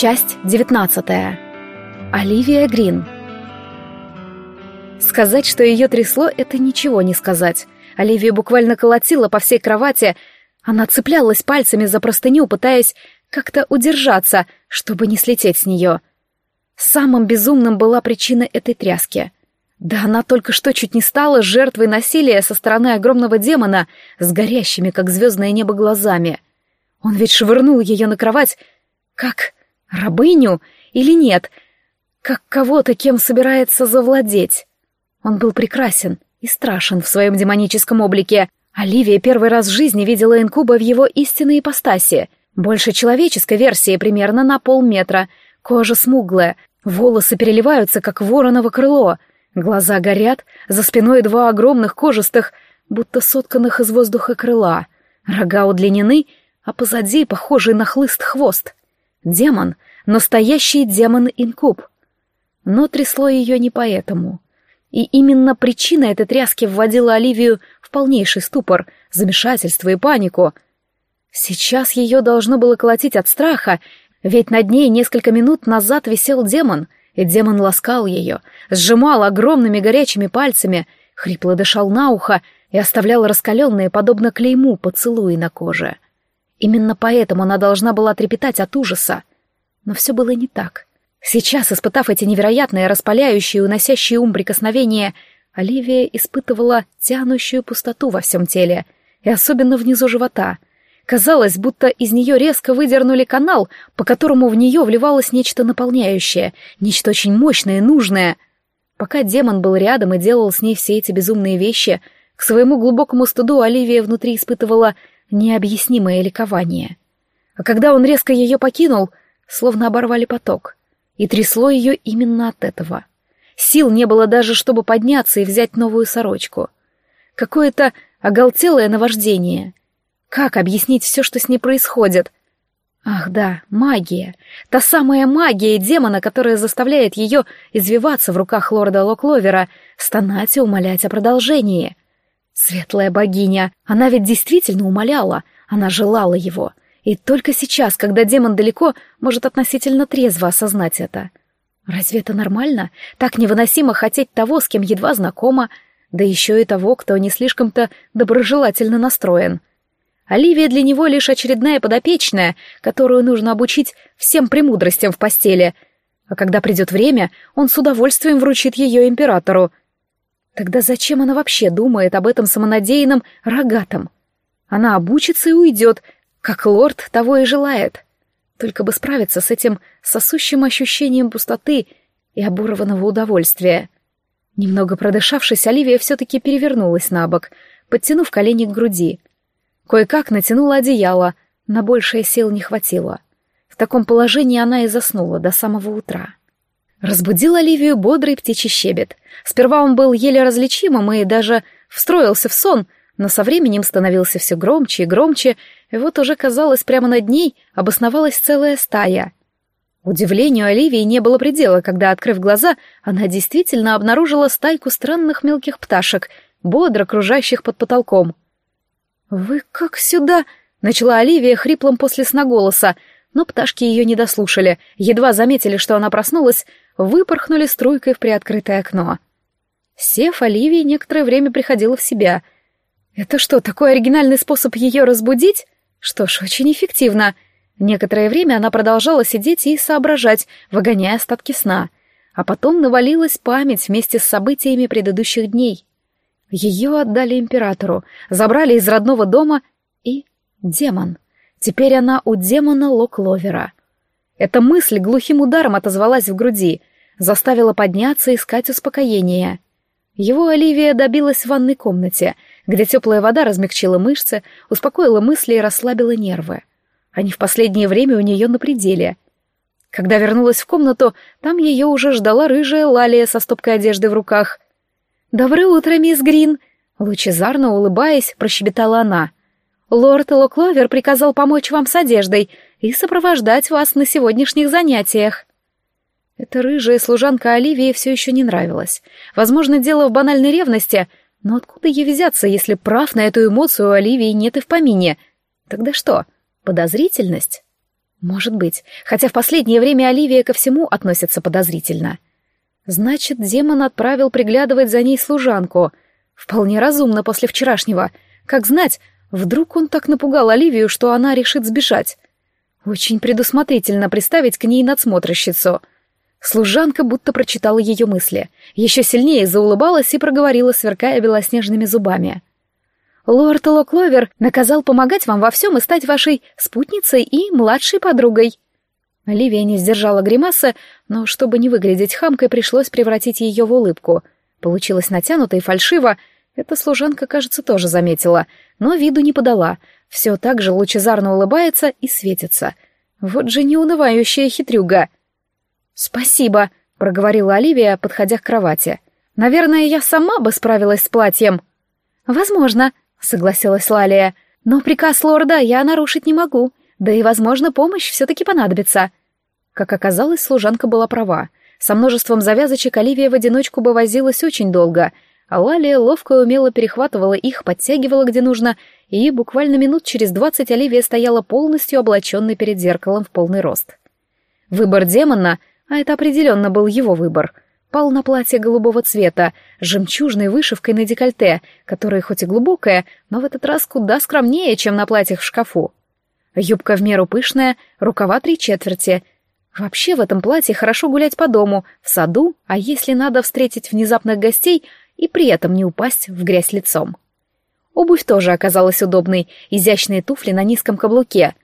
Часть 19. Оливия Грин. Сказать, что ее трясло, это ничего не сказать. Оливия буквально колотила по всей кровати. Она цеплялась пальцами за простыню, пытаясь как-то удержаться, чтобы не слететь с нее. Самым безумным была причина этой тряски. Да она только что чуть не стала жертвой насилия со стороны огромного демона с горящими, как звездное небо, глазами. Он ведь швырнул ее на кровать, как Рабыню или нет? Как кого-то, кем собирается завладеть? Он был прекрасен и страшен в своем демоническом облике. Оливия первый раз в жизни видела инкуба в его истинной ипостаси. Больше человеческой версии, примерно на полметра. Кожа смуглая, волосы переливаются, как вороново крыло. Глаза горят, за спиной два огромных кожистых, будто сотканных из воздуха крыла. Рога удлинены, а позади похожий на хлыст хвост. Демон, настоящий демон-инкуб. Но трясло ее не поэтому. И именно причина этой тряски вводила Оливию в полнейший ступор, замешательство и панику. Сейчас ее должно было колотить от страха, ведь над ней несколько минут назад висел демон, и демон ласкал ее, сжимал огромными горячими пальцами, хрипло дышал на ухо и оставлял раскаленные, подобно клейму, поцелуи на коже. — Именно поэтому она должна была трепетать от ужаса. Но все было не так. Сейчас, испытав эти невероятные, распаляющие, уносящие ум прикосновения, Оливия испытывала тянущую пустоту во всем теле, и особенно внизу живота. Казалось, будто из нее резко выдернули канал, по которому в нее вливалось нечто наполняющее, нечто очень мощное и нужное. Пока демон был рядом и делал с ней все эти безумные вещи, к своему глубокому стыду Оливия внутри испытывала необъяснимое ликование. А когда он резко ее покинул, словно оборвали поток, и трясло ее именно от этого. Сил не было даже, чтобы подняться и взять новую сорочку. Какое-то оголтелое наваждение. Как объяснить все, что с ней происходит? Ах да, магия. Та самая магия демона, которая заставляет ее извиваться в руках лорда Локловера, стонать и умолять о продолжении — Светлая богиня, она ведь действительно умоляла, она желала его. И только сейчас, когда демон далеко, может относительно трезво осознать это. Разве это нормально? Так невыносимо хотеть того, с кем едва знакома, да еще и того, кто не слишком-то доброжелательно настроен. Оливия для него лишь очередная подопечная, которую нужно обучить всем премудростям в постели. А когда придет время, он с удовольствием вручит ее императору — Тогда зачем она вообще думает об этом самонадеянном рогатом? Она обучится и уйдет, как лорд того и желает. Только бы справиться с этим сосущим ощущением пустоты и оборванного удовольствия. Немного продышавшись, Оливия все-таки перевернулась на бок, подтянув колени к груди. Кое-как натянула одеяло, на большее сил не хватило. В таком положении она и заснула до самого утра. Разбудил Оливию бодрый птичий щебет. Сперва он был еле различимым и даже встроился в сон, но со временем становился все громче и громче, и вот уже, казалось, прямо над ней обосновалась целая стая. Удивлению Оливии не было предела, когда, открыв глаза, она действительно обнаружила стайку странных мелких пташек, бодро кружащих под потолком. «Вы как сюда?» — начала Оливия хриплым после сна голоса, но пташки ее не дослушали, едва заметили, что она проснулась, выпорхнули струйкой в приоткрытое окно. Сев, Оливия некоторое время приходила в себя. Это что, такой оригинальный способ ее разбудить? Что ж, очень эффективно. Некоторое время она продолжала сидеть и соображать, выгоняя остатки сна. А потом навалилась память вместе с событиями предыдущих дней. Ее отдали императору, забрали из родного дома и... демон. Теперь она у демона Локловера. Эта мысль глухим ударом отозвалась в груди, заставила подняться и искать успокоения. Его Оливия добилась в ванной комнате, где теплая вода размягчила мышцы, успокоила мысли и расслабила нервы. Они в последнее время у нее на пределе. Когда вернулась в комнату, там ее уже ждала рыжая Лалия со стопкой одежды в руках. «Доброе утро, мисс Грин!» Лучезарно улыбаясь, прощебетала она. «Лорд Локловер приказал помочь вам с одеждой и сопровождать вас на сегодняшних занятиях». Эта рыжая служанка Оливии все еще не нравилась. Возможно, дело в банальной ревности, но откуда ей взяться, если прав на эту эмоцию Оливии нет и в помине? Тогда что, подозрительность? Может быть, хотя в последнее время Оливия ко всему относится подозрительно. Значит, демон отправил приглядывать за ней служанку. Вполне разумно после вчерашнего. Как знать, вдруг он так напугал Оливию, что она решит сбежать. Очень предусмотрительно приставить к ней надсмотрщицу. Служанка будто прочитала ее мысли. Еще сильнее заулыбалась и проговорила, сверкая белоснежными зубами. Лорд Локловер наказал помогать вам во всем и стать вашей спутницей и младшей подругой». Оливия не сдержала гримаса, но чтобы не выглядеть хамкой, пришлось превратить ее в улыбку. Получилось натянуто и фальшиво. Эта служанка, кажется, тоже заметила, но виду не подала. Все так же лучезарно улыбается и светится. Вот же неунывающая хитрюга. «Спасибо», — проговорила Оливия, подходя к кровати. «Наверное, я сама бы справилась с платьем». «Возможно», — согласилась Лалия. «Но приказ лорда я нарушить не могу, да и, возможно, помощь все-таки понадобится». Как оказалось, служанка была права. Со множеством завязочек Оливия в одиночку бы возилась очень долго, а Лалия ловко и умело перехватывала их, подтягивала где нужно, и буквально минут через двадцать Оливия стояла полностью облаченной перед зеркалом в полный рост. Выбор демона, а это определенно был его выбор — пал на платье голубого цвета с жемчужной вышивкой на декольте, которая хоть и глубокая, но в этот раз куда скромнее, чем на платьях в шкафу. Юбка в меру пышная, рукава три четверти. Вообще в этом платье хорошо гулять по дому, в саду, а если надо встретить внезапных гостей и при этом не упасть в грязь лицом. Обувь тоже оказалась удобной, изящные туфли на низком каблуке.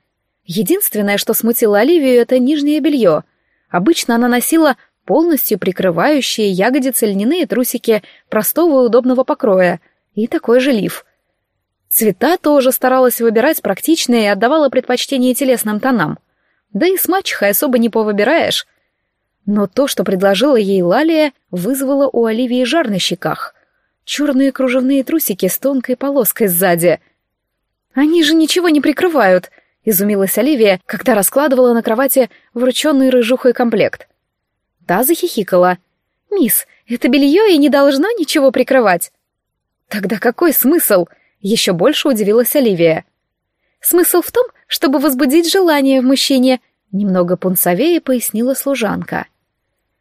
Единственное, что смутило Оливию, это нижнее белье. Обычно она носила полностью прикрывающие ягодицы льняные трусики простого и удобного покроя, и такой же лиф. Цвета тоже старалась выбирать практичные и отдавала предпочтение телесным тонам. Да и с мачехой особо не повыбираешь. Но то, что предложила ей Лалия, вызвало у Оливии жар на щеках. Черные кружевные трусики с тонкой полоской сзади. «Они же ничего не прикрывают», — изумилась Оливия, когда раскладывала на кровати врученный рыжухой комплект — Та захихикала. «Мисс, это белье и не должно ничего прикрывать». «Тогда какой смысл?» — еще больше удивилась Оливия. «Смысл в том, чтобы возбудить желание в мужчине», — немного пунцовее пояснила служанка.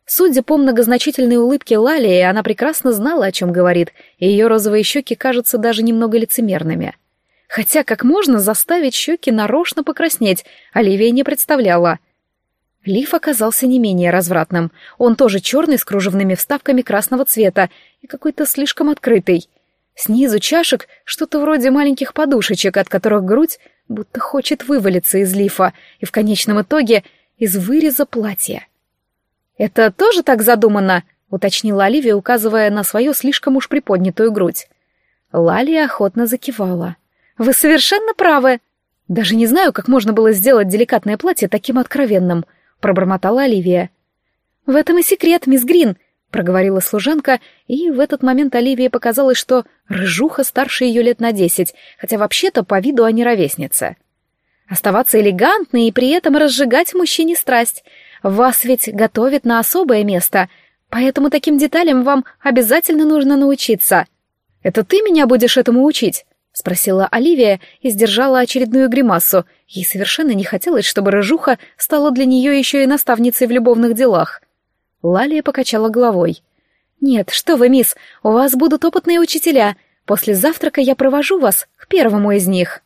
Судя по многозначительной улыбке Лалии, она прекрасно знала, о чем говорит, и ее розовые щеки кажутся даже немного лицемерными. Хотя как можно заставить щеки нарочно покраснеть, Оливия не представляла — Лиф оказался не менее развратным. Он тоже черный, с кружевными вставками красного цвета и какой-то слишком открытый. Снизу чашек что-то вроде маленьких подушечек, от которых грудь будто хочет вывалиться из лифа и в конечном итоге из выреза платья. «Это тоже так задумано?» — уточнила Оливия, указывая на свою слишком уж приподнятую грудь. Лалия охотно закивала. «Вы совершенно правы. Даже не знаю, как можно было сделать деликатное платье таким откровенным пробормотала Оливия. «В этом и секрет, мисс Грин», — проговорила служанка, и в этот момент Оливии показалось, что рыжуха старше ее лет на десять, хотя вообще-то по виду они ровесницы. «Оставаться элегантной и при этом разжигать мужчине страсть. Вас ведь готовят на особое место, поэтому таким деталям вам обязательно нужно научиться». «Это ты меня будешь этому учить?» — спросила Оливия и сдержала очередную гримасу. Ей совершенно не хотелось, чтобы рыжуха стала для нее еще и наставницей в любовных делах. Лалия покачала головой. «Нет, что вы, мисс, у вас будут опытные учителя. После завтрака я провожу вас к первому из них».